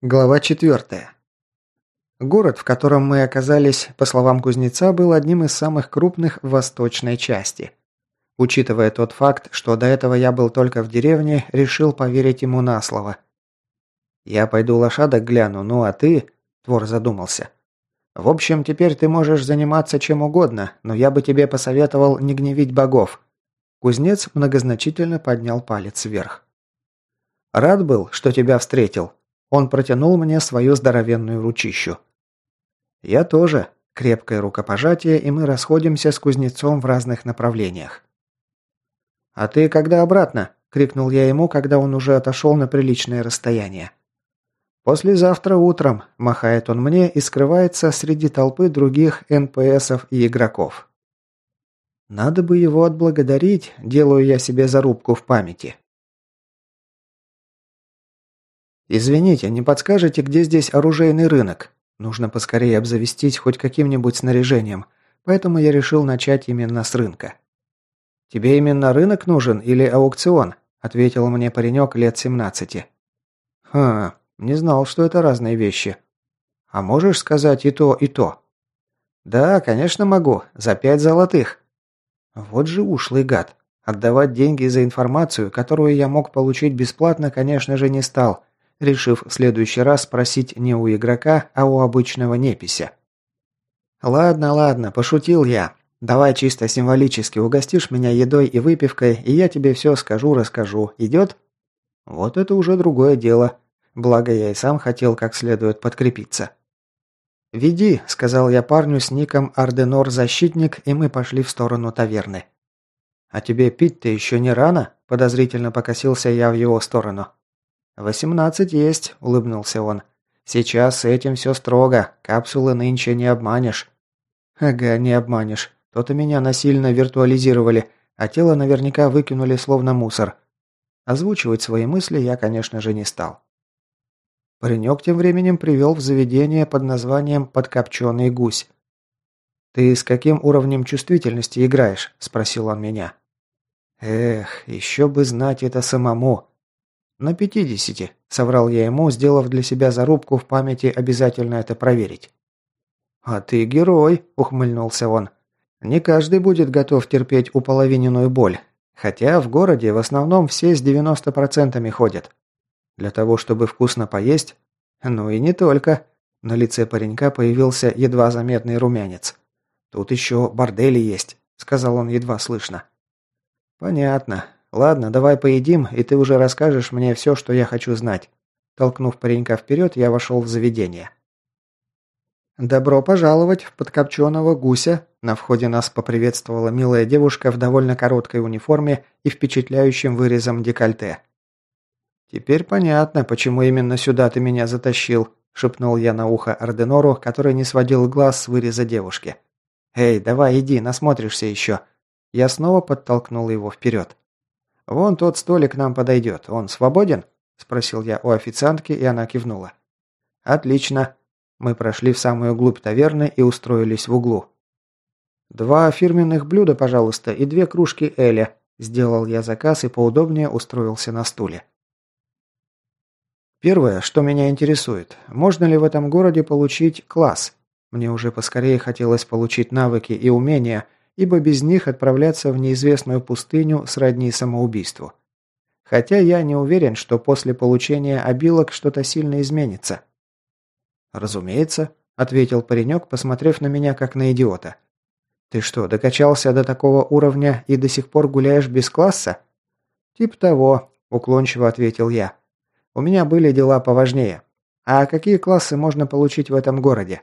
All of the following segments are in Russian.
Глава 4. Город, в котором мы оказались, по словам кузнеца, был одним из самых крупных в восточной части. Учитывая тот факт, что до этого я был только в деревне, решил поверить ему на слово. «Я пойду лошадок гляну, ну а ты...» – Твор задумался. «В общем, теперь ты можешь заниматься чем угодно, но я бы тебе посоветовал не гневить богов». Кузнец многозначительно поднял палец вверх. «Рад был, что тебя встретил», он протянул мне свою здоровенную ручищу. Я тоже. Крепкое рукопожатие, и мы расходимся с кузнецом в разных направлениях. «А ты когда обратно?» – крикнул я ему, когда он уже отошел на приличное расстояние. «Послезавтра утром», – махает он мне и скрывается среди толпы других НПСов и игроков. Надо бы его отблагодарить, делаю я себе зарубку в памяти. «Извините, не подскажете, где здесь оружейный рынок? Нужно поскорее обзавестись хоть каким-нибудь снаряжением, поэтому я решил начать именно с рынка». «Тебе именно рынок нужен или аукцион?» – ответил мне паренек лет 17. «Хм, не знал, что это разные вещи. А можешь сказать и то, и то?» «Да, конечно могу. За пять золотых». Вот же ушлый гад. Отдавать деньги за информацию, которую я мог получить бесплатно, конечно же, не стал решив в следующий раз спросить не у игрока, а у обычного непися. «Ладно, ладно, пошутил я. Давай чисто символически угостишь меня едой и выпивкой, и я тебе все скажу-расскажу. Идет?» «Вот это уже другое дело. Благо я и сам хотел как следует подкрепиться». «Веди», — сказал я парню с ником Арденор-защитник, и мы пошли в сторону таверны. «А тебе пить-то еще не рано?» – подозрительно покосился я в его сторону. «Восемнадцать есть», – улыбнулся он. «Сейчас с этим все строго. Капсулы нынче не обманешь». «Ага, не обманешь. То-то меня насильно виртуализировали, а тело наверняка выкинули словно мусор». Озвучивать свои мысли я, конечно же, не стал. Паренек тем временем привел в заведение под названием «Подкопченый гусь». «Ты с каким уровнем чувствительности играешь?» – спросил он меня. «Эх, еще бы знать это самому. «На пятидесяти», – соврал я ему, сделав для себя зарубку в памяти обязательно это проверить. «А ты герой», – ухмыльнулся он. «Не каждый будет готов терпеть уполовиненную боль. Хотя в городе в основном все с 90% ходят. Для того, чтобы вкусно поесть? Ну и не только». На лице паренька появился едва заметный румянец. «Тут еще бордели есть», – сказал он едва слышно. «Понятно. Ладно, давай поедим, и ты уже расскажешь мне все, что я хочу знать». Толкнув паренька вперед, я вошел в заведение. «Добро пожаловать в подкопченого гуся!» На входе нас поприветствовала милая девушка в довольно короткой униформе и впечатляющим вырезом декольте. «Теперь понятно, почему именно сюда ты меня затащил», – шепнул я на ухо Орденору, который не сводил глаз с выреза девушки. «Эй, давай иди, насмотришься еще». Я снова подтолкнул его вперед. «Вон тот столик нам подойдет. Он свободен?» – спросил я у официантки, и она кивнула. «Отлично». Мы прошли в самую глубь таверны и устроились в углу. «Два фирменных блюда, пожалуйста, и две кружки Эля», – сделал я заказ и поудобнее устроился на стуле. Первое, что меня интересует, можно ли в этом городе получить класс? Мне уже поскорее хотелось получить навыки и умения – ибо без них отправляться в неизвестную пустыню сродни самоубийству. Хотя я не уверен, что после получения обилок что-то сильно изменится. «Разумеется», – ответил паренек, посмотрев на меня как на идиота. «Ты что, докачался до такого уровня и до сих пор гуляешь без класса?» «Тип того», – уклончиво ответил я. «У меня были дела поважнее. А какие классы можно получить в этом городе?»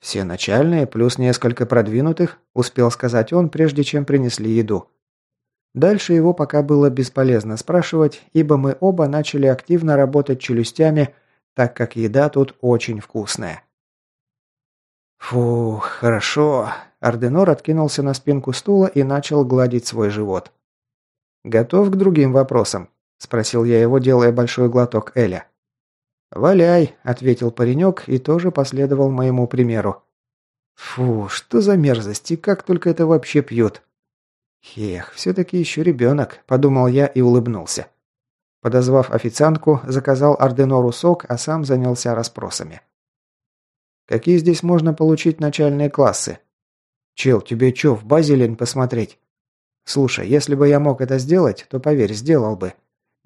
«Все начальные, плюс несколько продвинутых», – успел сказать он, прежде чем принесли еду. Дальше его пока было бесполезно спрашивать, ибо мы оба начали активно работать челюстями, так как еда тут очень вкусная. «Фух, хорошо». Арденор откинулся на спинку стула и начал гладить свой живот. «Готов к другим вопросам?» – спросил я его, делая большой глоток Эля. «Валяй», – ответил паренек и тоже последовал моему примеру. «Фу, что за мерзость, и как только это вообще пьют?» «Хех, все-таки еще ребенок», – подумал я и улыбнулся. Подозвав официантку, заказал Арденору сок, а сам занялся расспросами. «Какие здесь можно получить начальные классы?» «Чел, тебе чё, в Базилин посмотреть?» «Слушай, если бы я мог это сделать, то, поверь, сделал бы.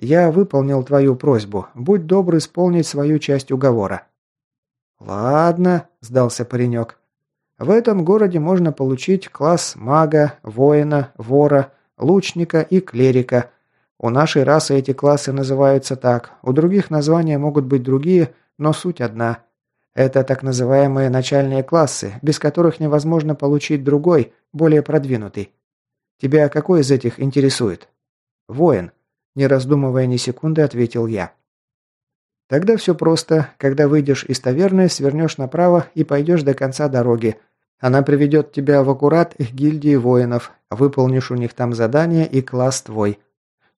Я выполнил твою просьбу. Будь добр исполнить свою часть уговора». «Ладно», – сдался паренек. «В этом городе можно получить класс мага, воина, вора, лучника и клерика. У нашей расы эти классы называются так. У других названия могут быть другие, но суть одна. Это так называемые начальные классы, без которых невозможно получить другой, более продвинутый. Тебя какой из этих интересует?» «Воин», – не раздумывая ни секунды, ответил я. Тогда все просто. Когда выйдешь из таверны, свернешь направо и пойдешь до конца дороги. Она приведет тебя в аккурат их гильдии воинов. Выполнишь у них там задание и класс твой.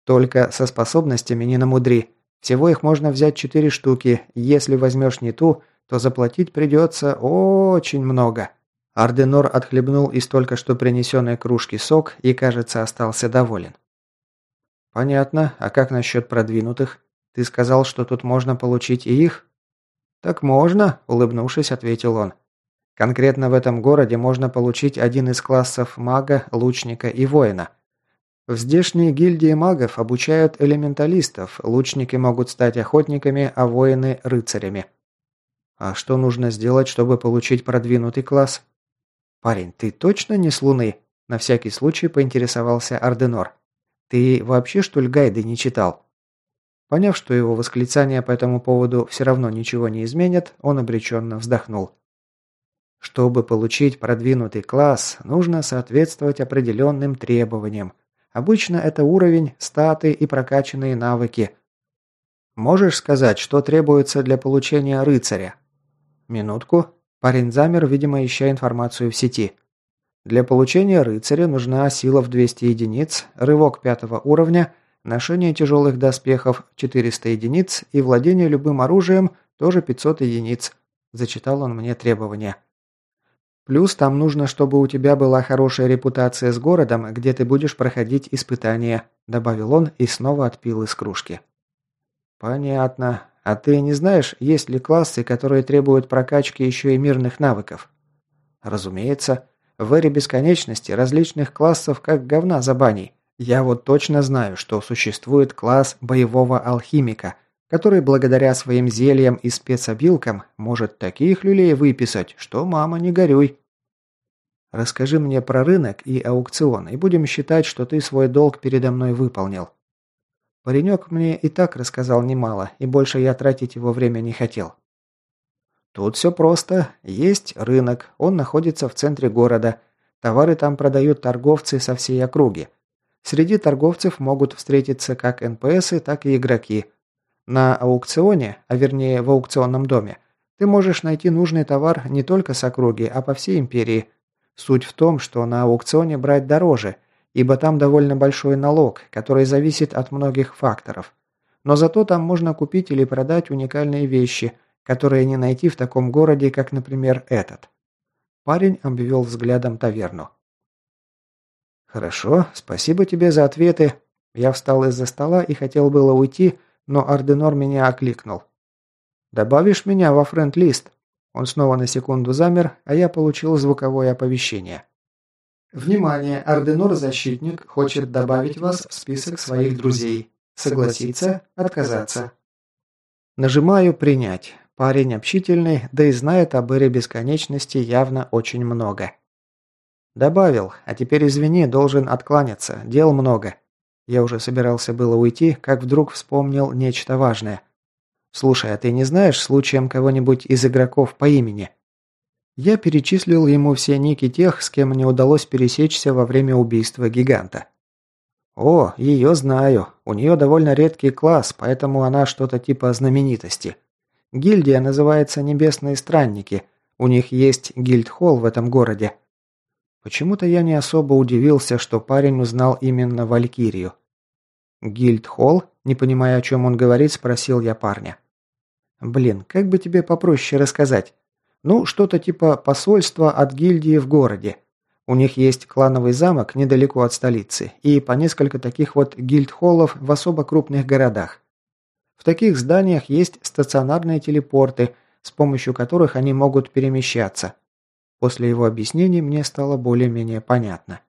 Только со способностями не намудри. Всего их можно взять четыре штуки. Если возьмешь не ту, то заплатить придется очень много. Арденор отхлебнул из только что принесенной кружки сок и, кажется, остался доволен. «Понятно. А как насчет продвинутых?» Ты сказал, что тут можно получить и их?» «Так можно», – улыбнувшись, ответил он. «Конкретно в этом городе можно получить один из классов мага, лучника и воина. В здешней гильдии магов обучают элементалистов, лучники могут стать охотниками, а воины – рыцарями». «А что нужно сделать, чтобы получить продвинутый класс?» «Парень, ты точно не с Луны?» – на всякий случай поинтересовался Арденор. «Ты вообще, что ли, гайды не читал?» Поняв, что его восклицания по этому поводу все равно ничего не изменят, он обреченно вздохнул. Чтобы получить продвинутый класс, нужно соответствовать определенным требованиям. Обычно это уровень, статы и прокачанные навыки. Можешь сказать, что требуется для получения рыцаря? Минутку. Парень замер, видимо, ища информацию в сети. Для получения рыцаря нужна сила в 200 единиц, рывок пятого уровня – Ношение тяжелых доспехов – 400 единиц и владение любым оружием – тоже 500 единиц. Зачитал он мне требования. Плюс там нужно, чтобы у тебя была хорошая репутация с городом, где ты будешь проходить испытания», – добавил он и снова отпил из кружки. «Понятно. А ты не знаешь, есть ли классы, которые требуют прокачки еще и мирных навыков?» «Разумеется. В эре бесконечности различных классов как говна за баней. Я вот точно знаю, что существует класс боевого алхимика, который благодаря своим зельям и спецобилкам может таких люлей выписать, что мама не горюй. Расскажи мне про рынок и аукцион, и будем считать, что ты свой долг передо мной выполнил. Паренек мне и так рассказал немало, и больше я тратить его время не хотел. Тут все просто. Есть рынок, он находится в центре города. Товары там продают торговцы со всей округи. Среди торговцев могут встретиться как НПСы, так и игроки. На аукционе, а вернее в аукционном доме, ты можешь найти нужный товар не только с округи, а по всей империи. Суть в том, что на аукционе брать дороже, ибо там довольно большой налог, который зависит от многих факторов. Но зато там можно купить или продать уникальные вещи, которые не найти в таком городе, как, например, этот. Парень обвел взглядом таверну. «Хорошо, спасибо тебе за ответы». Я встал из-за стола и хотел было уйти, но Арденор меня окликнул. «Добавишь меня во френд-лист?» Он снова на секунду замер, а я получил звуковое оповещение. «Внимание! Арденор-защитник хочет добавить вас в список своих друзей. Согласиться? Отказаться?» Нажимаю «Принять». Парень общительный, да и знает об эре бесконечности явно очень много. «Добавил. А теперь извини, должен откланяться. Дел много». Я уже собирался было уйти, как вдруг вспомнил нечто важное. «Слушай, а ты не знаешь случаем кого-нибудь из игроков по имени?» Я перечислил ему все ники тех, с кем мне удалось пересечься во время убийства гиганта. «О, ее знаю. У нее довольно редкий класс, поэтому она что-то типа знаменитости. Гильдия называется «Небесные странники». У них есть гильдхолл в этом городе. Почему-то я не особо удивился, что парень узнал именно Валькирию. «Гильдхолл?» Не понимая, о чем он говорит, спросил я парня. «Блин, как бы тебе попроще рассказать? Ну, что-то типа посольства от гильдии в городе. У них есть клановый замок недалеко от столицы и по несколько таких вот гильдхоллов в особо крупных городах. В таких зданиях есть стационарные телепорты, с помощью которых они могут перемещаться. После его объяснений мне стало более-менее понятно.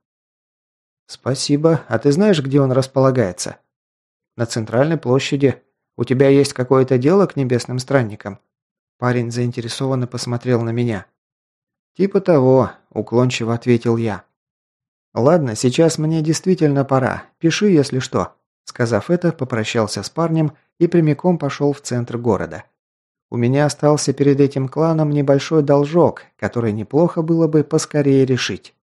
«Спасибо. А ты знаешь, где он располагается?» «На центральной площади. У тебя есть какое-то дело к небесным странникам?» Парень заинтересованно посмотрел на меня. «Типа того», – уклончиво ответил я. «Ладно, сейчас мне действительно пора. Пиши, если что». Сказав это, попрощался с парнем и прямиком пошел в центр города. У меня остался перед этим кланом небольшой должок, который неплохо было бы поскорее решить.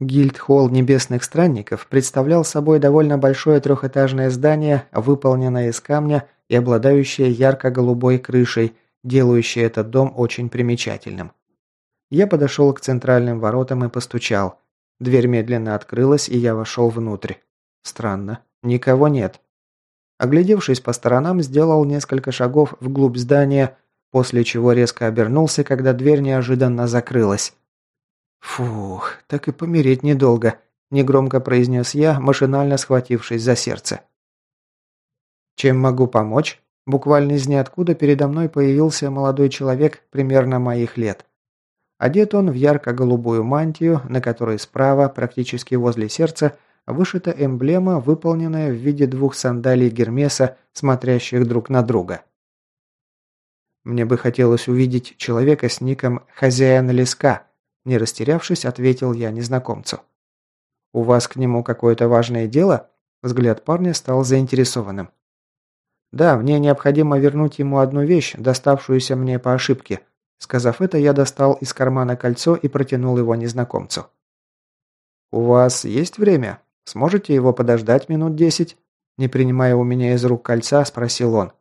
Гильдхолл Небесных Странников представлял собой довольно большое трехэтажное здание, выполненное из камня и обладающее ярко-голубой крышей, делающее этот дом очень примечательным. Я подошел к центральным воротам и постучал. Дверь медленно открылась, и я вошел внутрь. Странно, никого нет. Оглядевшись по сторонам, сделал несколько шагов вглубь здания, после чего резко обернулся, когда дверь неожиданно закрылась. «Фух, так и помереть недолго», – негромко произнес я, машинально схватившись за сердце. «Чем могу помочь?» Буквально из ниоткуда передо мной появился молодой человек примерно моих лет. Одет он в ярко-голубую мантию, на которой справа, практически возле сердца, вышита эмблема, выполненная в виде двух сандалий Гермеса, смотрящих друг на друга. Мне бы хотелось увидеть человека с ником «Хозяин леска», не растерявшись, ответил я незнакомцу. «У вас к нему какое-то важное дело?» Взгляд парня стал заинтересованным. «Да, мне необходимо вернуть ему одну вещь, доставшуюся мне по ошибке». Сказав это, я достал из кармана кольцо и протянул его незнакомцу. «У вас есть время? Сможете его подождать минут десять?» Не принимая у меня из рук кольца, спросил он.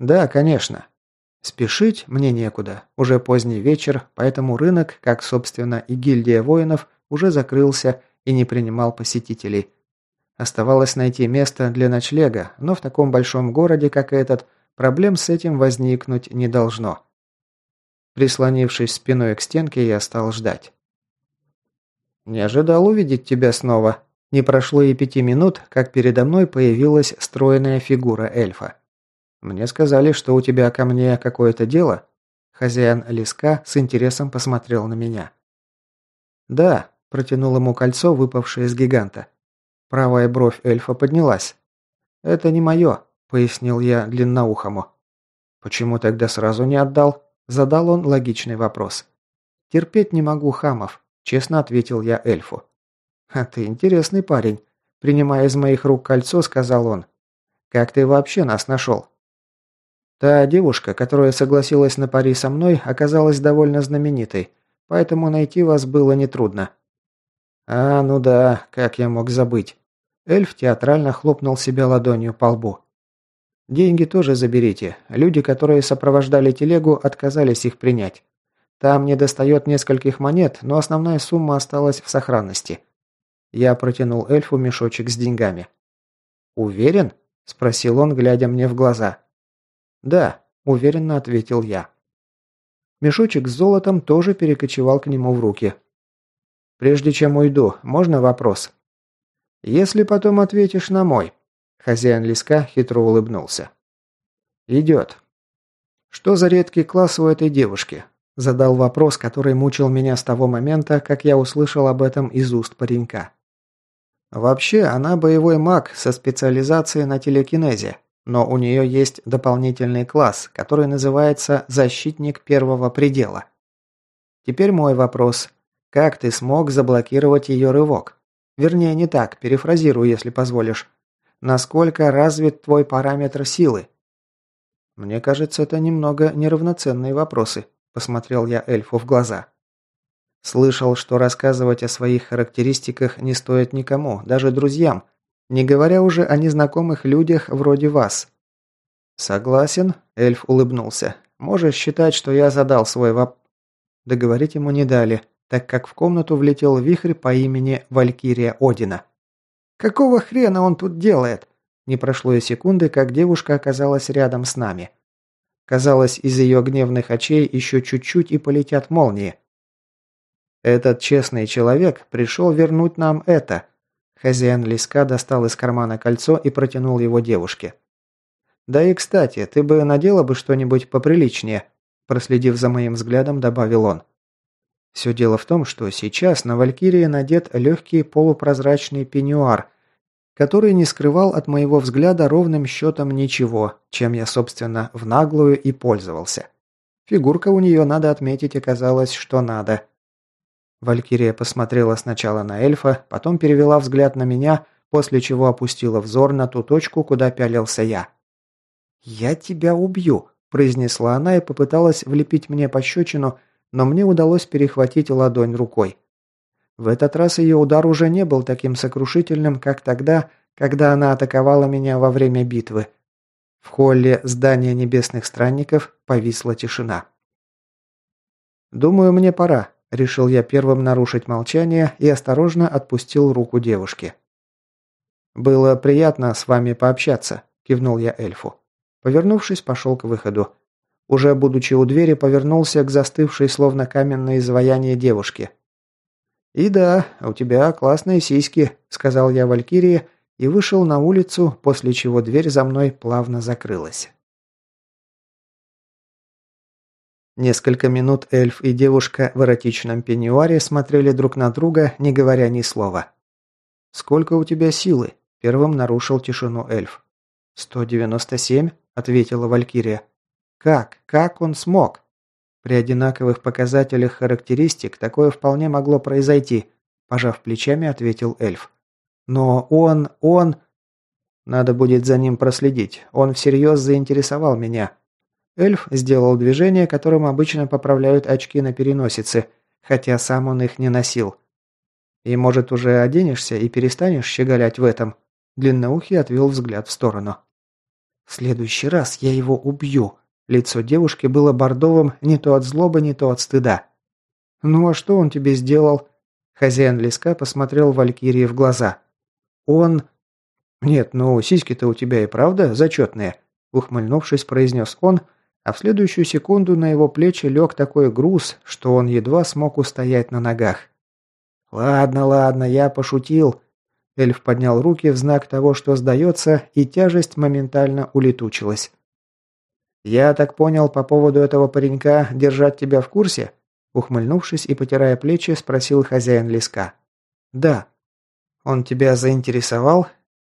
«Да, конечно. Спешить мне некуда. Уже поздний вечер, поэтому рынок, как, собственно, и гильдия воинов, уже закрылся и не принимал посетителей. Оставалось найти место для ночлега, но в таком большом городе, как этот, проблем с этим возникнуть не должно. Прислонившись спиной к стенке, я стал ждать. «Не ожидал увидеть тебя снова». Не прошло и пяти минут, как передо мной появилась стройная фигура эльфа. «Мне сказали, что у тебя ко мне какое-то дело?» Хозяин леска с интересом посмотрел на меня. «Да», – протянул ему кольцо, выпавшее из гиганта. Правая бровь эльфа поднялась. «Это не мое», – пояснил я длинноухому. «Почему тогда сразу не отдал?» – задал он логичный вопрос. «Терпеть не могу хамов», – честно ответил я эльфу. «А ты интересный парень», – принимая из моих рук кольцо, сказал он. «Как ты вообще нас нашел?» Та девушка, которая согласилась на пари со мной, оказалась довольно знаменитой, поэтому найти вас было нетрудно. А, ну да, как я мог забыть. Эльф театрально хлопнул себя ладонью по лбу. Деньги тоже заберите. Люди, которые сопровождали телегу, отказались их принять. Там не достает нескольких монет, но основная сумма осталась в сохранности. Я протянул эльфу мешочек с деньгами. «Уверен?» – спросил он, глядя мне в глаза. «Да», – уверенно ответил я. Мешочек с золотом тоже перекочевал к нему в руки. «Прежде чем уйду, можно вопрос?» «Если потом ответишь на мой». Хозяин леска хитро улыбнулся. «Идет». «Что за редкий класс у этой девушки?» Задал вопрос, который мучил меня с того момента, как я услышал об этом из уст паренька. Вообще, она боевой маг со специализацией на телекинезе. Но у нее есть дополнительный класс, который называется «Защитник первого предела». Теперь мой вопрос. Как ты смог заблокировать ее рывок? Вернее, не так, перефразирую, если позволишь. Насколько развит твой параметр силы? Мне кажется, это немного неравноценные вопросы, посмотрел я эльфу в глаза. Слышал, что рассказывать о своих характеристиках не стоит никому, даже друзьям, не говоря уже о незнакомых людях вроде вас. Согласен, эльф улыбнулся. Можешь считать, что я задал свой воп... Договорить ему не дали, так как в комнату влетел вихрь по имени Валькирия Одина. «Какого хрена он тут делает?» Не прошло и секунды, как девушка оказалась рядом с нами. Казалось, из ее гневных очей еще чуть-чуть и полетят молнии. «Этот честный человек пришел вернуть нам это», Хозяин леска достал из кармана кольцо и протянул его девушке. «Да и кстати, ты бы надела бы что-нибудь поприличнее», проследив за моим взглядом, добавил он. Все дело в том, что сейчас на Валькирии надет легкий полупрозрачный пеньюар, который не скрывал от моего взгляда ровным счетом ничего, чем я, собственно, в наглую и пользовался. Фигурка у нее, надо отметить, оказалась, что надо. Валькирия посмотрела сначала на эльфа, потом перевела взгляд на меня, после чего опустила взор на ту точку, куда пялился я. «Я тебя убью», – произнесла она и попыталась влепить мне пощечину, но мне удалось перехватить ладонь рукой. В этот раз ее удар уже не был таким сокрушительным, как тогда, когда она атаковала меня во время битвы. В холле здания небесных странников повисла тишина. «Думаю, мне пора», – решил я первым нарушить молчание и осторожно отпустил руку девушки. «Было приятно с вами пообщаться», – кивнул я эльфу. Повернувшись, пошел к выходу. Уже будучи у двери, повернулся к застывшей, словно каменное изваяние девушки. «И да, у тебя классные сиськи», – сказал я Валькирии и вышел на улицу, после чего дверь за мной плавно закрылась. Несколько минут эльф и девушка в эротичном пеньюаре смотрели друг на друга, не говоря ни слова. «Сколько у тебя силы?» – первым нарушил тишину эльф. «Сто девяносто семь», – ответила Валькирия. Как? Как он смог? При одинаковых показателях характеристик такое вполне могло произойти, пожав плечами, ответил эльф. Но он, он... Надо будет за ним проследить. Он всерьез заинтересовал меня. Эльф сделал движение, которым обычно поправляют очки на переносице, хотя сам он их не носил. И, может, уже оденешься и перестанешь щеголять в этом? Длинноухий отвел взгляд в сторону. «В следующий раз я его убью», Лицо девушки было бордовым не то от злобы, не то от стыда. «Ну а что он тебе сделал?» Хозяин леска посмотрел Валькирии в глаза. «Он...» «Нет, ну сиськи-то у тебя и правда зачетные», ухмыльнувшись, произнес он, а в следующую секунду на его плечи лег такой груз, что он едва смог устоять на ногах. «Ладно, ладно, я пошутил». Эльф поднял руки в знак того, что сдается, и тяжесть моментально улетучилась. «Я так понял, по поводу этого паренька держать тебя в курсе?» Ухмыльнувшись и потирая плечи, спросил хозяин леска. «Да». «Он тебя заинтересовал?»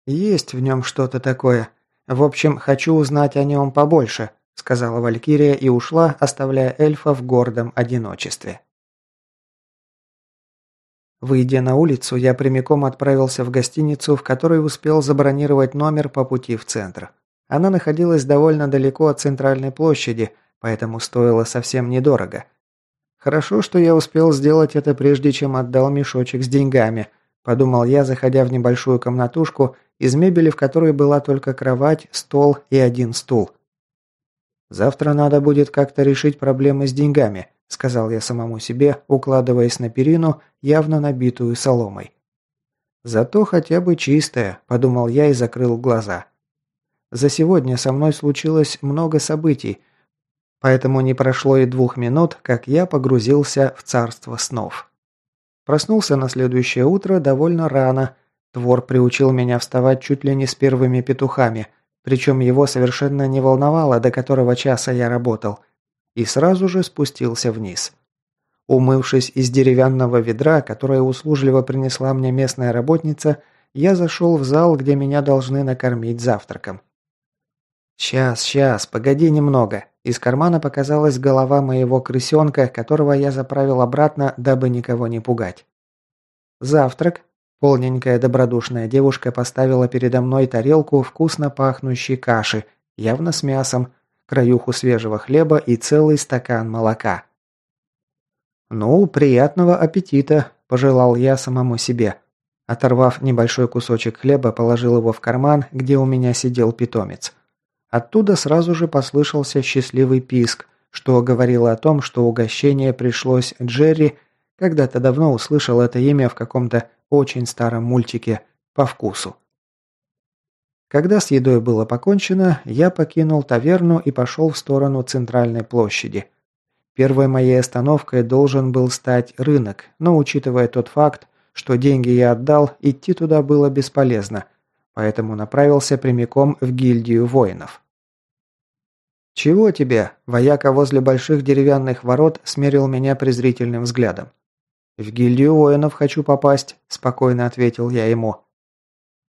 «Есть в нем что-то такое. В общем, хочу узнать о нем побольше», сказала Валькирия и ушла, оставляя эльфа в гордом одиночестве. Выйдя на улицу, я прямиком отправился в гостиницу, в которой успел забронировать номер по пути в центр. Она находилась довольно далеко от центральной площади, поэтому стоила совсем недорого. Хорошо, что я успел сделать это прежде, чем отдал мешочек с деньгами, подумал я, заходя в небольшую комнатушку, из мебели в которой была только кровать, стол и один стул. Завтра надо будет как-то решить проблемы с деньгами, сказал я самому себе, укладываясь на перину, явно набитую соломой. Зато хотя бы чистая, подумал я и закрыл глаза. За сегодня со мной случилось много событий, поэтому не прошло и двух минут, как я погрузился в царство снов. Проснулся на следующее утро довольно рано. Твор приучил меня вставать чуть ли не с первыми петухами, причем его совершенно не волновало, до которого часа я работал, и сразу же спустился вниз. Умывшись из деревянного ведра, которое услужливо принесла мне местная работница, я зашел в зал, где меня должны накормить завтраком. «Сейчас, сейчас, погоди немного». Из кармана показалась голова моего крысенка, которого я заправил обратно, дабы никого не пугать. «Завтрак». Полненькая добродушная девушка поставила передо мной тарелку вкусно пахнущей каши, явно с мясом, краюху свежего хлеба и целый стакан молока. «Ну, приятного аппетита», – пожелал я самому себе. Оторвав небольшой кусочек хлеба, положил его в карман, где у меня сидел питомец. Оттуда сразу же послышался счастливый писк, что говорило о том, что угощение пришлось Джерри, когда-то давно услышал это имя в каком-то очень старом мультике, по вкусу. Когда с едой было покончено, я покинул таверну и пошел в сторону центральной площади. Первой моей остановкой должен был стать рынок, но учитывая тот факт, что деньги я отдал, идти туда было бесполезно, поэтому направился прямиком в гильдию воинов. «Чего тебе?» – вояка возле больших деревянных ворот смерил меня презрительным взглядом. «В гильдию воинов хочу попасть», – спокойно ответил я ему.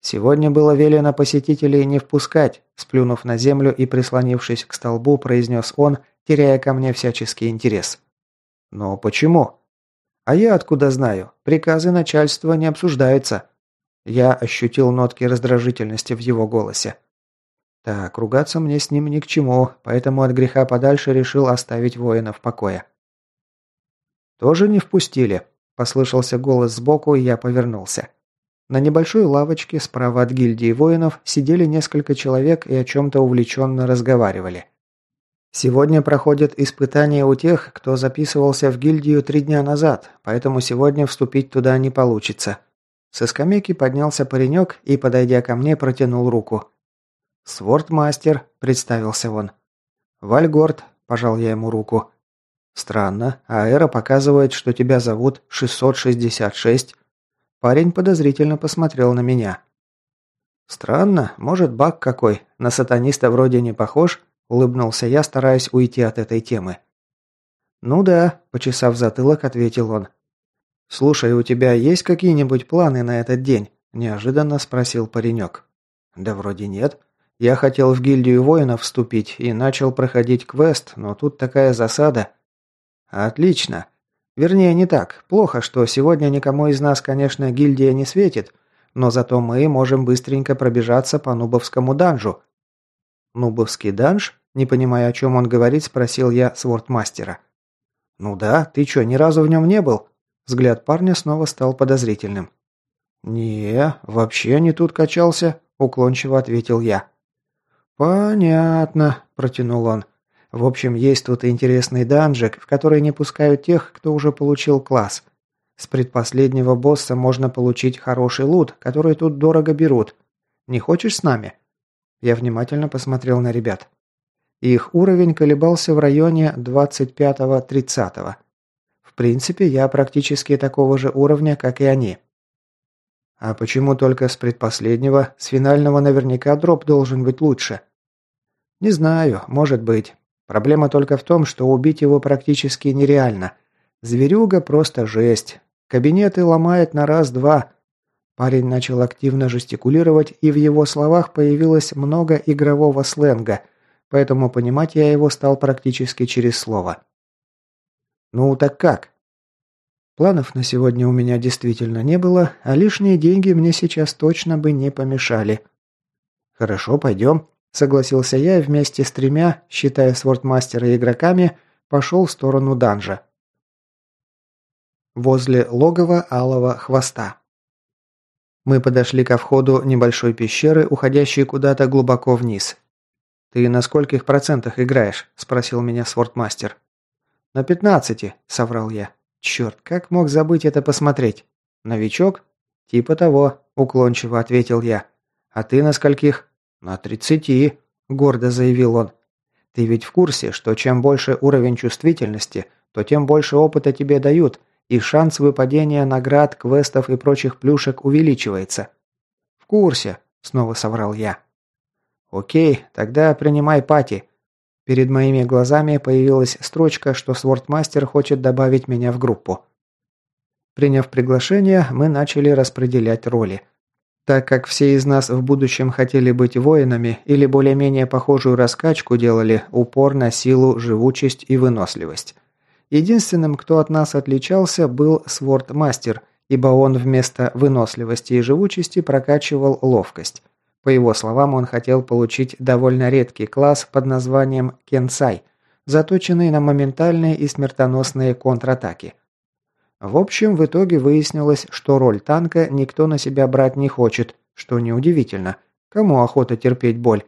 «Сегодня было велено посетителей не впускать», – сплюнув на землю и прислонившись к столбу, произнес он, теряя ко мне всяческий интерес. «Но почему?» «А я откуда знаю? Приказы начальства не обсуждаются». Я ощутил нотки раздражительности в его голосе. Так, ругаться мне с ним ни к чему, поэтому от греха подальше решил оставить воина в покое. «Тоже не впустили?» – послышался голос сбоку, и я повернулся. На небольшой лавочке справа от гильдии воинов сидели несколько человек и о чем-то увлеченно разговаривали. Сегодня проходят испытания у тех, кто записывался в гильдию три дня назад, поэтому сегодня вступить туда не получится. Со скамейки поднялся паренек и, подойдя ко мне, протянул руку. «Свордмастер», – представился он. «Вальгорд», – пожал я ему руку. «Странно, а Эра показывает, что тебя зовут 666». Парень подозрительно посмотрел на меня. «Странно, может, баг какой, на сатаниста вроде не похож?» – улыбнулся я, стараясь уйти от этой темы. «Ну да», – почесав затылок, ответил он. «Слушай, у тебя есть какие-нибудь планы на этот день?» – неожиданно спросил паренек. «Да вроде нет. Я хотел в гильдию воинов вступить и начал проходить квест, но тут такая засада. Отлично. Вернее, не так. Плохо, что сегодня никому из нас, конечно, гильдия не светит, но зато мы можем быстренько пробежаться по нубовскому данжу. Нубовский данж? Не понимая, о чем он говорит, спросил я свордмастера. «Ну да, ты что, ни разу в нем не был?» Взгляд парня снова стал подозрительным. «Не, вообще не тут качался», – уклончиво ответил я. «Понятно», – протянул он. «В общем, есть тут интересный данжик, в который не пускают тех, кто уже получил класс. С предпоследнего босса можно получить хороший лут, который тут дорого берут. Не хочешь с нами?» Я внимательно посмотрел на ребят. Их уровень колебался в районе 25-30. В принципе, я практически такого же уровня, как и они. А почему только с предпоследнего? С финального наверняка дроп должен быть лучше. Не знаю, может быть. Проблема только в том, что убить его практически нереально. Зверюга просто жесть. Кабинеты ломает на раз-два. Парень начал активно жестикулировать, и в его словах появилось много игрового сленга, поэтому понимать я его стал практически через слово. «Ну так как?» Планов на сегодня у меня действительно не было, а лишние деньги мне сейчас точно бы не помешали. «Хорошо, пойдем», Согласился я и вместе с тремя, считая свордмастера и игроками, пошел в сторону данжа. Возле логова алого хвоста. Мы подошли ко входу небольшой пещеры, уходящей куда-то глубоко вниз. «Ты на скольких процентах играешь?» – спросил меня свордмастер. «На пятнадцати», – соврал я. «Черт, как мог забыть это посмотреть? Новичок?» «Типа того», – уклончиво ответил я. «А ты на скольких?» «На тридцати», – гордо заявил он. «Ты ведь в курсе, что чем больше уровень чувствительности, то тем больше опыта тебе дают, и шанс выпадения наград, квестов и прочих плюшек увеличивается». «В курсе», – снова соврал я. «Окей, тогда принимай пати». Перед моими глазами появилась строчка, что Свортмастер хочет добавить меня в группу. Приняв приглашение, мы начали распределять роли – так как все из нас в будущем хотели быть воинами или более-менее похожую раскачку делали, упор на силу, живучесть и выносливость. Единственным, кто от нас отличался, был Сворд-мастер, ибо он вместо выносливости и живучести прокачивал ловкость. По его словам, он хотел получить довольно редкий класс под названием Кенсай, заточенный на моментальные и смертоносные контратаки. В общем, в итоге выяснилось, что роль танка никто на себя брать не хочет, что неудивительно. Кому охота терпеть боль?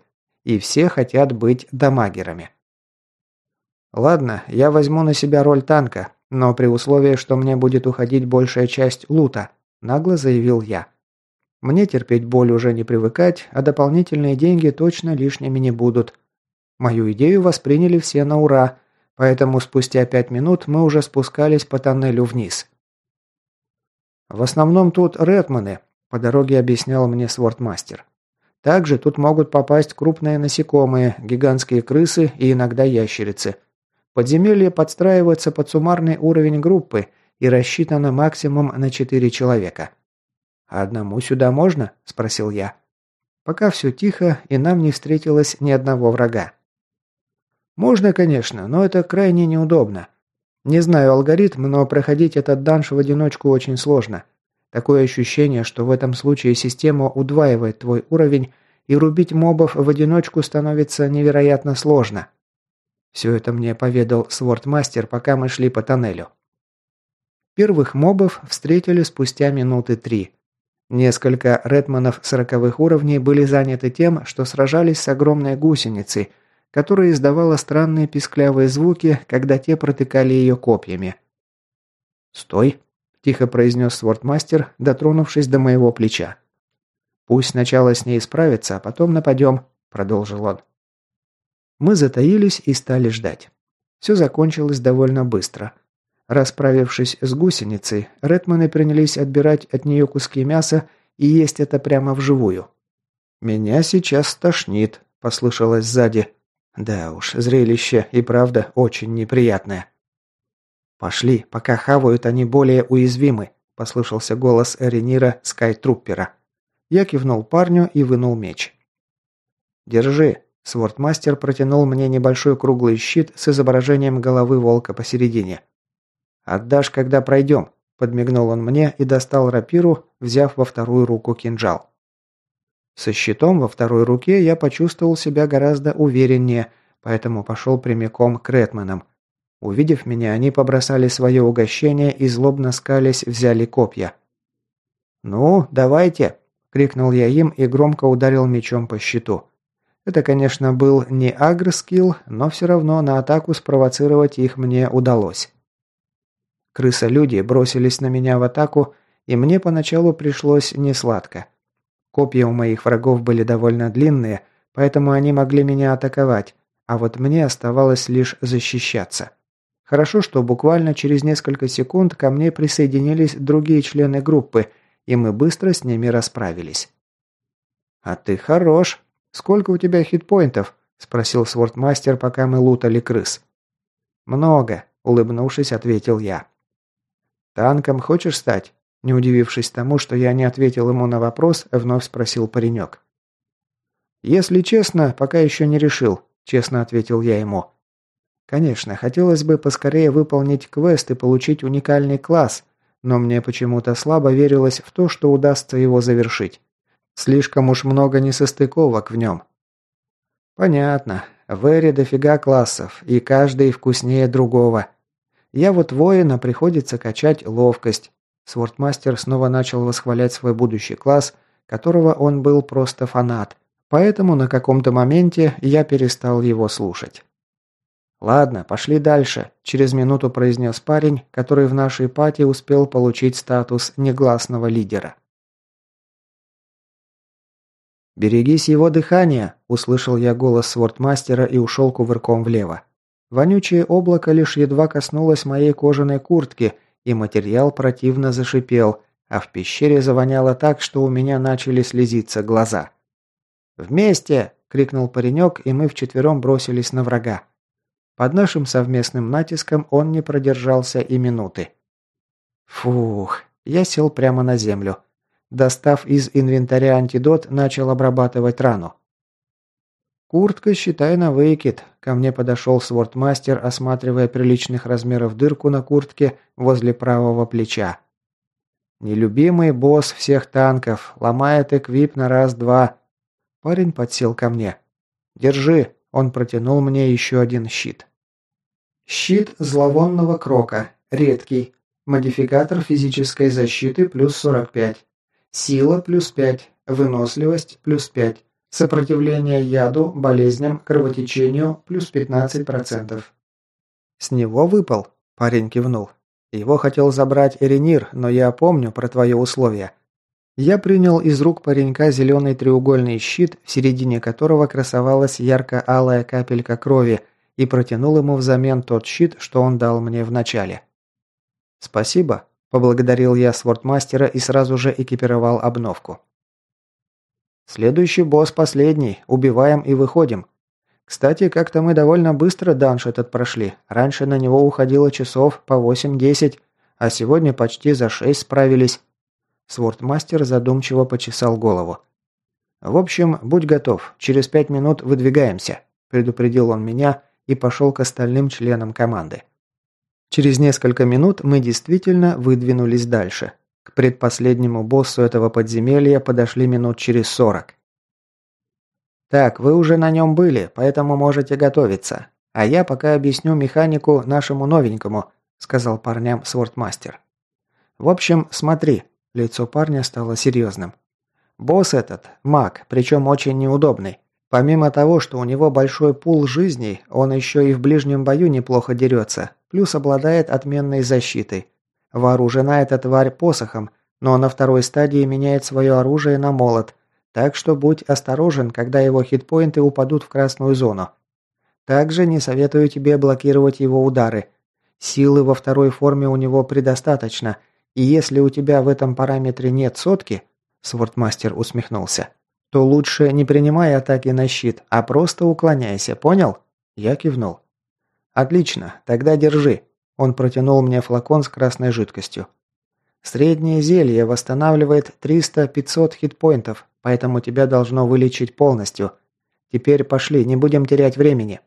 И все хотят быть дамагерами. Ладно, я возьму на себя роль танка, но при условии, что мне будет уходить большая часть лута, нагло заявил я. Мне терпеть боль уже не привыкать, а дополнительные деньги точно лишними не будут. Мою идею восприняли все на ура, Поэтому спустя пять минут мы уже спускались по тоннелю вниз. В основном тут ретманы, по дороге объяснял мне свортмастер. Также тут могут попасть крупные насекомые, гигантские крысы и иногда ящерицы. Подземелье подстраивается под суммарный уровень группы и рассчитано максимум на 4 человека. «А одному сюда можно?» – спросил я. Пока все тихо, и нам не встретилось ни одного врага. «Можно, конечно, но это крайне неудобно. Не знаю алгоритм, но проходить этот данж в одиночку очень сложно. Такое ощущение, что в этом случае система удваивает твой уровень, и рубить мобов в одиночку становится невероятно сложно. Все это мне поведал Свортмастер, пока мы шли по тоннелю. Первых мобов встретили спустя минуты три. Несколько редманов сороковых уровней были заняты тем, что сражались с огромной гусеницей, которая издавала странные писклявые звуки, когда те протыкали ее копьями. «Стой!» – тихо произнес свортмастер, дотронувшись до моего плеча. «Пусть сначала с ней справится, а потом нападем», – продолжил он. Мы затаились и стали ждать. Все закончилось довольно быстро. Расправившись с гусеницей, ретманы принялись отбирать от нее куски мяса и есть это прямо вживую. «Меня сейчас стошнит», – послышалось сзади. Да уж, зрелище и правда очень неприятное. «Пошли, пока хавают, они более уязвимы», – послышался голос Эринира Скайтруппера. Я кивнул парню и вынул меч. «Держи». Свортмастер протянул мне небольшой круглый щит с изображением головы волка посередине. «Отдашь, когда пройдем», – подмигнул он мне и достал рапиру, взяв во вторую руку кинжал. Со щитом во второй руке я почувствовал себя гораздо увереннее, поэтому пошел прямиком к Ретманам. Увидев меня, они побросали свое угощение и злобно скались взяли копья. «Ну, давайте!» – крикнул я им и громко ударил мечом по щиту. Это, конечно, был не агроскилл, но все равно на атаку спровоцировать их мне удалось. Крыса-люди бросились на меня в атаку, и мне поначалу пришлось несладко. Копья у моих врагов были довольно длинные, поэтому они могли меня атаковать, а вот мне оставалось лишь защищаться. Хорошо, что буквально через несколько секунд ко мне присоединились другие члены группы, и мы быстро с ними расправились. «А ты хорош. Сколько у тебя хитпоинтов?» – спросил свортмастер, пока мы лутали крыс. «Много», – улыбнувшись, ответил я. «Танком хочешь стать?» Не удивившись тому, что я не ответил ему на вопрос, вновь спросил паренек. «Если честно, пока еще не решил», – честно ответил я ему. Конечно, хотелось бы поскорее выполнить квест и получить уникальный класс, но мне почему-то слабо верилось в то, что удастся его завершить. Слишком уж много несостыковок в нем. Понятно. В Эре дофига классов, и каждый вкуснее другого. Я вот воина приходится качать ловкость. Свортмастер снова начал восхвалять свой будущий класс, которого он был просто фанат. Поэтому на каком-то моменте я перестал его слушать. «Ладно, пошли дальше», – через минуту произнес парень, который в нашей пати успел получить статус негласного лидера. «Берегись его дыхания», – услышал я голос свортмастера и ушел кувырком влево. Вонючее облако лишь едва коснулось моей кожаной куртки, и материал противно зашипел, а в пещере завоняло так, что у меня начали слезиться глаза. «Вместе!» – крикнул паренек, и мы вчетвером бросились на врага. Под нашим совместным натиском он не продержался и минуты. Фух, я сел прямо на землю. Достав из инвентаря антидот, начал обрабатывать рану. «Куртка, считай, на выкид», – ко мне подошел свортмастер, осматривая приличных размеров дырку на куртке возле правого плеча. «Нелюбимый босс всех танков, ломает эквип на раз-два». Парень подсел ко мне. «Держи», – он протянул мне еще один щит. Щит зловонного крока. Редкий. Модификатор физической защиты плюс 45. Сила плюс 5. Выносливость плюс 5. Сопротивление яду, болезням, кровотечению плюс 15%. «С него выпал?» – парень кивнул. «Его хотел забрать Эренир, но я помню про твои условия. Я принял из рук паренька зеленый треугольный щит, в середине которого красовалась ярко-алая капелька крови, и протянул ему взамен тот щит, что он дал мне вначале. «Спасибо», Поблагодарил я свортмастера и сразу же экипировал обновку. Следующий босс последний. Убиваем и выходим. Кстати, как-то мы довольно быстро данж этот прошли. Раньше на него уходило часов по 8-10, а сегодня почти за 6 справились. Свортмастер задумчиво почесал голову. «В общем, будь готов. Через пять минут выдвигаемся», – предупредил он меня и пошел к остальным членам команды. Через несколько минут мы действительно выдвинулись дальше. К предпоследнему боссу этого подземелья подошли минут через сорок. «Так, вы уже на нем были, поэтому можете готовиться. А я пока объясню механику нашему новенькому», – сказал парням свортмастер. «В общем, смотри». Лицо парня стало серьезным. «Босс этот – маг, причем очень неудобный. Помимо того, что у него большой пул жизней, он еще и в ближнем бою неплохо дерется, плюс обладает отменной защитой. Вооружена эта тварь посохом, но на второй стадии меняет свое оружие на молот, так что будь осторожен, когда его хитпоинты упадут в красную зону. Также не советую тебе блокировать его удары. Силы во второй форме у него предостаточно, и если у тебя в этом параметре нет сотки, Свортмастер усмехнулся, то лучше не принимай атаки на щит, а просто уклоняйся, понял? Я кивнул. Отлично, тогда держи. Он протянул мне флакон с красной жидкостью. Среднее зелье восстанавливает 300-500 хитпоинтов, поэтому тебя должно вылечить полностью. Теперь пошли, не будем терять времени.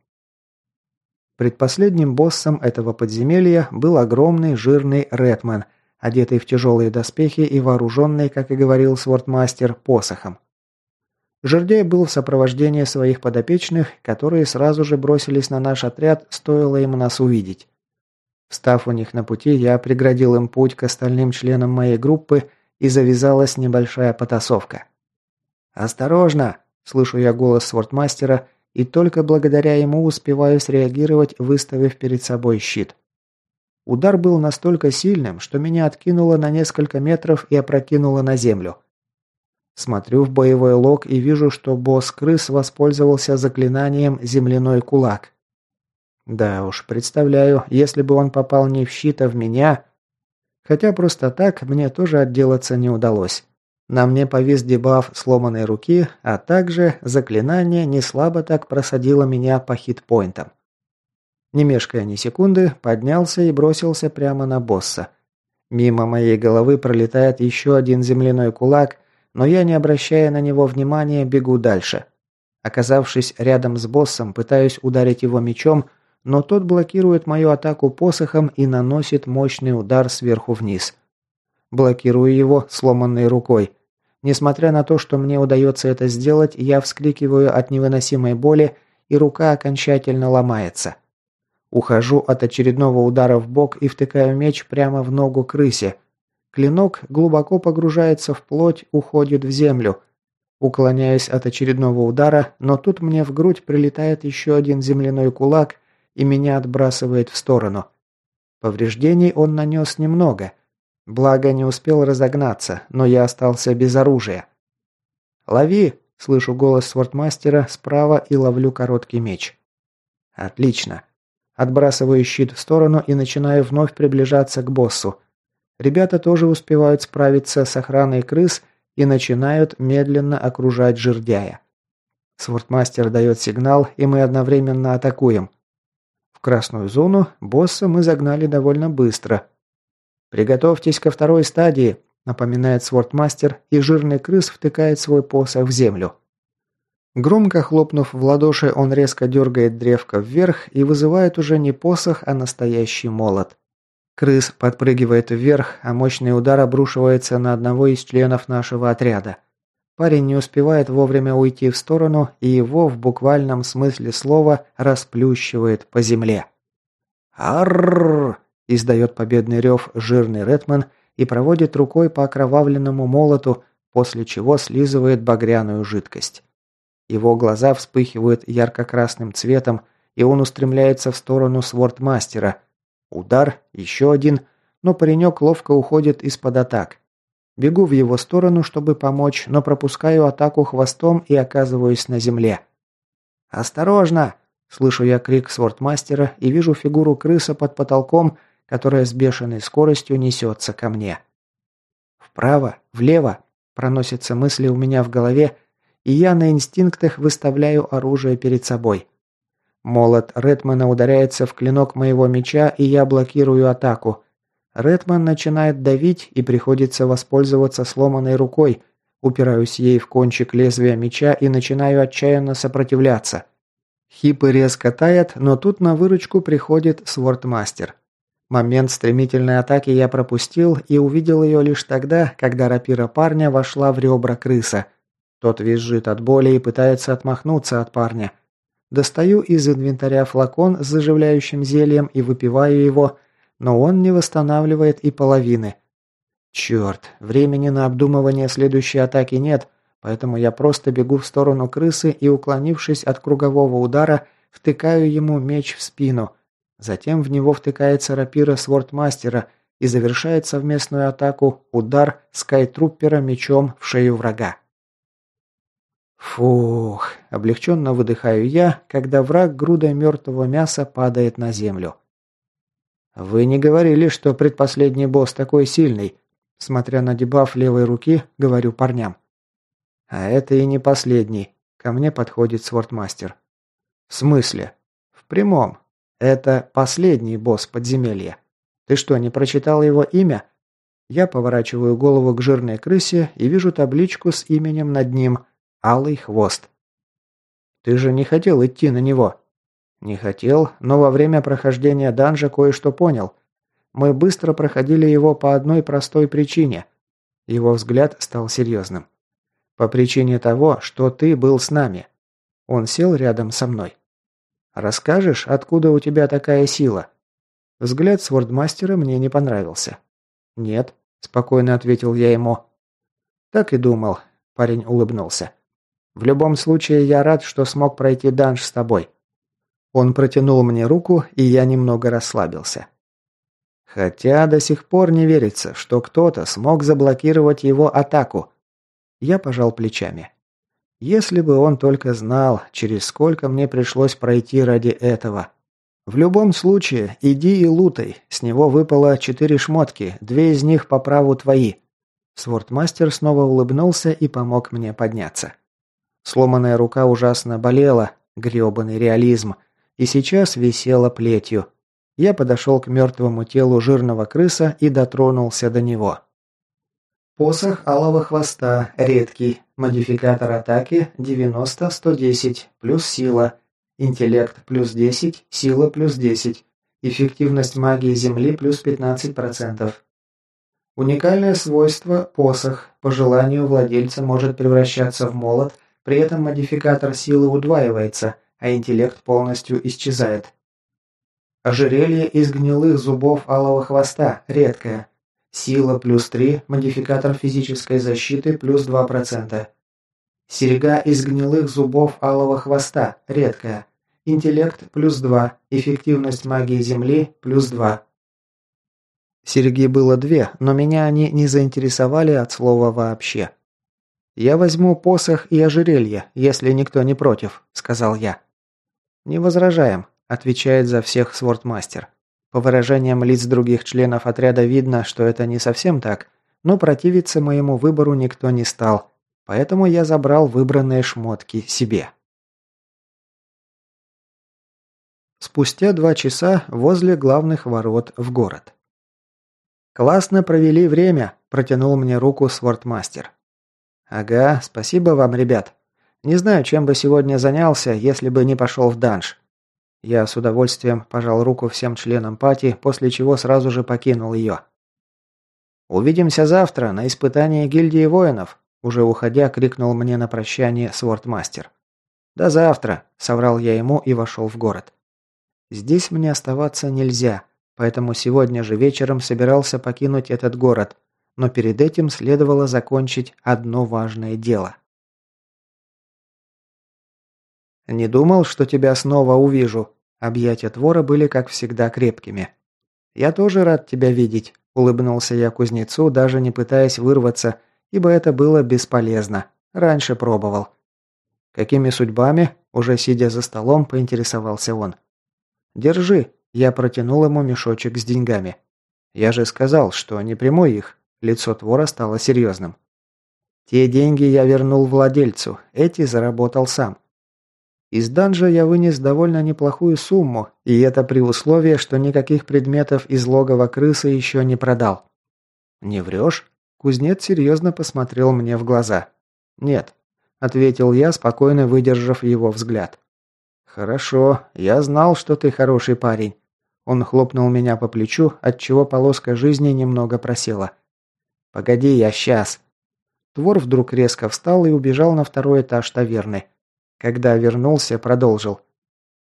Предпоследним боссом этого подземелья был огромный жирный Редман, одетый в тяжелые доспехи и вооруженный, как и говорил свортмастер, посохом. Жердяй был в сопровождении своих подопечных, которые сразу же бросились на наш отряд, стоило им нас увидеть. Став у них на пути, я преградил им путь к остальным членам моей группы, и завязалась небольшая потасовка. «Осторожно!» – слышу я голос свортмастера, и только благодаря ему успеваю среагировать, выставив перед собой щит. Удар был настолько сильным, что меня откинуло на несколько метров и опрокинуло на землю. Смотрю в боевой лог и вижу, что босс-крыс воспользовался заклинанием «Земляной кулак». Да уж, представляю, если бы он попал не в щит, а в меня... Хотя просто так мне тоже отделаться не удалось. На мне повис дебаф сломанной руки, а также заклинание не слабо так просадило меня по хитпоинтам. Не мешкая ни секунды, поднялся и бросился прямо на босса. Мимо моей головы пролетает еще один земляной кулак, но я, не обращая на него внимания, бегу дальше. Оказавшись рядом с боссом, пытаюсь ударить его мечом, но тот блокирует мою атаку посохом и наносит мощный удар сверху вниз. Блокирую его сломанной рукой. Несмотря на то, что мне удается это сделать, я вскрикиваю от невыносимой боли, и рука окончательно ломается. Ухожу от очередного удара в бок и втыкаю меч прямо в ногу крысе. Клинок глубоко погружается в плоть, уходит в землю. Уклоняюсь от очередного удара, но тут мне в грудь прилетает еще один земляной кулак, и меня отбрасывает в сторону. Повреждений он нанес немного. Благо не успел разогнаться, но я остался без оружия. «Лови!» – слышу голос свортмастера справа и ловлю короткий меч. «Отлично!» Отбрасываю щит в сторону и начинаю вновь приближаться к боссу. Ребята тоже успевают справиться с охраной крыс и начинают медленно окружать жердяя. Свортмастер дает сигнал, и мы одновременно атакуем красную зону босса мы загнали довольно быстро. «Приготовьтесь ко второй стадии», – напоминает свортмастер, и жирный крыс втыкает свой посох в землю. Громко хлопнув в ладоши, он резко дергает древко вверх и вызывает уже не посох, а настоящий молот. Крыс подпрыгивает вверх, а мощный удар обрушивается на одного из членов нашего отряда. Парень не успевает вовремя уйти в сторону, и его в буквальном смысле слова расплющивает по земле. «Аррррр!» – издает победный рев жирный Редман и проводит рукой по окровавленному молоту, после чего слизывает багряную жидкость. Его глаза вспыхивают ярко-красным цветом, и он устремляется в сторону свортмастера. Удар, еще один, но паренек ловко уходит из-под атак. Бегу в его сторону, чтобы помочь, но пропускаю атаку хвостом и оказываюсь на земле. «Осторожно!» – слышу я крик свортмастера и вижу фигуру крыса под потолком, которая с бешеной скоростью несется ко мне. Вправо, влево, проносятся мысли у меня в голове, и я на инстинктах выставляю оружие перед собой. Молот Редмана ударяется в клинок моего меча, и я блокирую атаку. Редман начинает давить, и приходится воспользоваться сломанной рукой. Упираюсь ей в кончик лезвия меча и начинаю отчаянно сопротивляться. Хипы резко тает, но тут на выручку приходит Свортмастер. Момент стремительной атаки я пропустил и увидел ее лишь тогда, когда рапира парня вошла в ребра крыса. Тот визжит от боли и пытается отмахнуться от парня. Достаю из инвентаря флакон с заживляющим зельем и выпиваю его, но он не восстанавливает и половины. Черт, времени на обдумывание следующей атаки нет, поэтому я просто бегу в сторону крысы и, уклонившись от кругового удара, втыкаю ему меч в спину. Затем в него втыкается рапира Свортмастера и завершает совместную атаку удар Скайтруппера мечом в шею врага. Фух, облегченно выдыхаю я, когда враг грудой мертвого мяса падает на землю. «Вы не говорили, что предпоследний босс такой сильный?» Смотря на дебаф левой руки, говорю парням. «А это и не последний», — ко мне подходит свортмастер. «В смысле?» «В прямом. Это последний босс подземелья. Ты что, не прочитал его имя?» Я поворачиваю голову к жирной крысе и вижу табличку с именем над ним — Алый хвост. Ты же не хотел идти на него. Не хотел, но во время прохождения данжа кое-что понял. Мы быстро проходили его по одной простой причине. Его взгляд стал серьезным. По причине того, что ты был с нами. Он сел рядом со мной. Расскажешь, откуда у тебя такая сила? Взгляд свордмастера мне не понравился. Нет, спокойно ответил я ему. Так и думал, парень улыбнулся. В любом случае, я рад, что смог пройти данж с тобой». Он протянул мне руку, и я немного расслабился. Хотя до сих пор не верится, что кто-то смог заблокировать его атаку. Я пожал плечами. Если бы он только знал, через сколько мне пришлось пройти ради этого. В любом случае, иди и лутай. С него выпало четыре шмотки, две из них по праву твои. Свортмастер снова улыбнулся и помог мне подняться. Сломанная рука ужасно болела, грёбаный реализм, и сейчас висела плетью. Я подошел к мертвому телу жирного крыса и дотронулся до него. Посох алого хвоста, редкий, модификатор атаки 90-110, плюс сила, интеллект плюс 10, сила плюс 10, эффективность магии земли плюс 15%. Уникальное свойство – посох, по желанию владельца может превращаться в молот при этом модификатор силы удваивается, а интеллект полностью исчезает. Ожерелье из гнилых зубов алого хвоста, редкое. Сила плюс 3, модификатор физической защиты плюс 2%. Серега из гнилых зубов алого хвоста, редкая. Интеллект плюс 2, эффективность магии Земли плюс 2. Сереги было две, но меня они не заинтересовали от слова вообще. «Я возьму посох и ожерелье, если никто не против», – сказал я. «Не возражаем», – отвечает за всех свортмастер. По выражениям лиц других членов отряда видно, что это не совсем так, но противиться моему выбору никто не стал, поэтому я забрал выбранные шмотки себе. Спустя два часа возле главных ворот в город. «Классно провели время», – протянул мне руку свортмастер. «Ага, спасибо вам, ребят. Не знаю, чем бы сегодня занялся, если бы не пошел в данж». Я с удовольствием пожал руку всем членам пати, после чего сразу же покинул ее. «Увидимся завтра на испытании гильдии воинов», уже уходя, крикнул мне на прощание Свортмастер. «До завтра», – соврал я ему и вошел в город. «Здесь мне оставаться нельзя, поэтому сегодня же вечером собирался покинуть этот город, но перед этим следовало закончить одно важное дело. «Не думал, что тебя снова увижу». Объятия Твора были, как всегда, крепкими. «Я тоже рад тебя видеть», – улыбнулся я кузнецу, даже не пытаясь вырваться, ибо это было бесполезно. Раньше пробовал. «Какими судьбами?» – уже сидя за столом, поинтересовался он. «Держи», Я протянул ему мешочек с деньгами. Я же сказал, что не приму их. Лицо Твора стало серьезным. Те деньги я вернул владельцу, эти заработал сам. Из данжа я вынес довольно неплохую сумму, и это при условии, что никаких предметов из логова крысы еще не продал. «Не врешь?» Кузнец серьезно посмотрел мне в глаза. «Нет», — ответил я, спокойно выдержав его взгляд. «Хорошо, я знал, что ты хороший парень». Он хлопнул меня по плечу, отчего полоска жизни немного просела. «Погоди, я сейчас». Твор вдруг резко встал и убежал на второй этаж таверны. Когда вернулся, продолжил.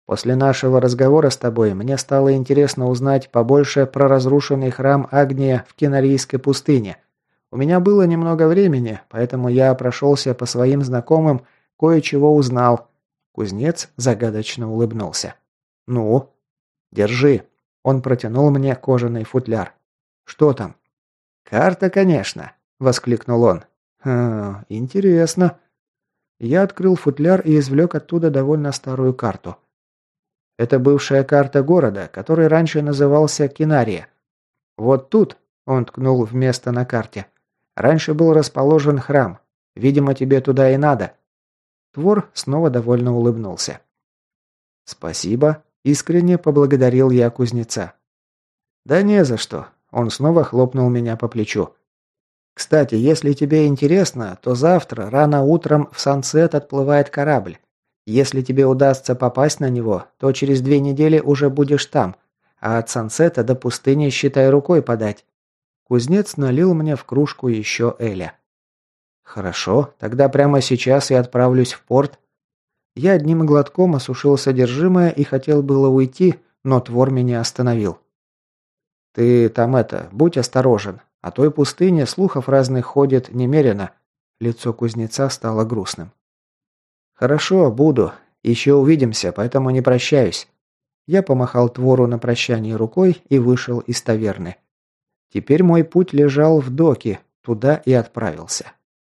«После нашего разговора с тобой мне стало интересно узнать побольше про разрушенный храм Агния в Кинарийской пустыне. У меня было немного времени, поэтому я прошелся по своим знакомым, кое-чего узнал». Кузнец загадочно улыбнулся. «Ну?» «Держи». Он протянул мне кожаный футляр. «Что там?» «Карта, конечно», — воскликнул он. «Хм, интересно». Я открыл футляр и извлек оттуда довольно старую карту. Это бывшая карта города, который раньше назывался Кинария. Вот тут, он ткнул в место на карте, раньше был расположен храм. Видимо, тебе туда и надо. Твор снова довольно улыбнулся. «Спасибо», – искренне поблагодарил я кузнеца. «Да не за что», – он снова хлопнул меня по плечу. Кстати, если тебе интересно, то завтра рано утром в Сансет отплывает корабль. Если тебе удастся попасть на него, то через две недели уже будешь там, а от Сансета до пустыни считай рукой подать. Кузнец налил мне в кружку еще Эля. Хорошо, тогда прямо сейчас я отправлюсь в порт. Я одним глотком осушил содержимое и хотел было уйти, но Твор меня остановил. Ты там это, будь осторожен. О той пустыне слухов разных ходит немерено. Лицо кузнеца стало грустным. «Хорошо, буду. Еще увидимся, поэтому не прощаюсь». Я помахал Твору на прощание рукой и вышел из таверны. Теперь мой путь лежал в доке, туда и отправился.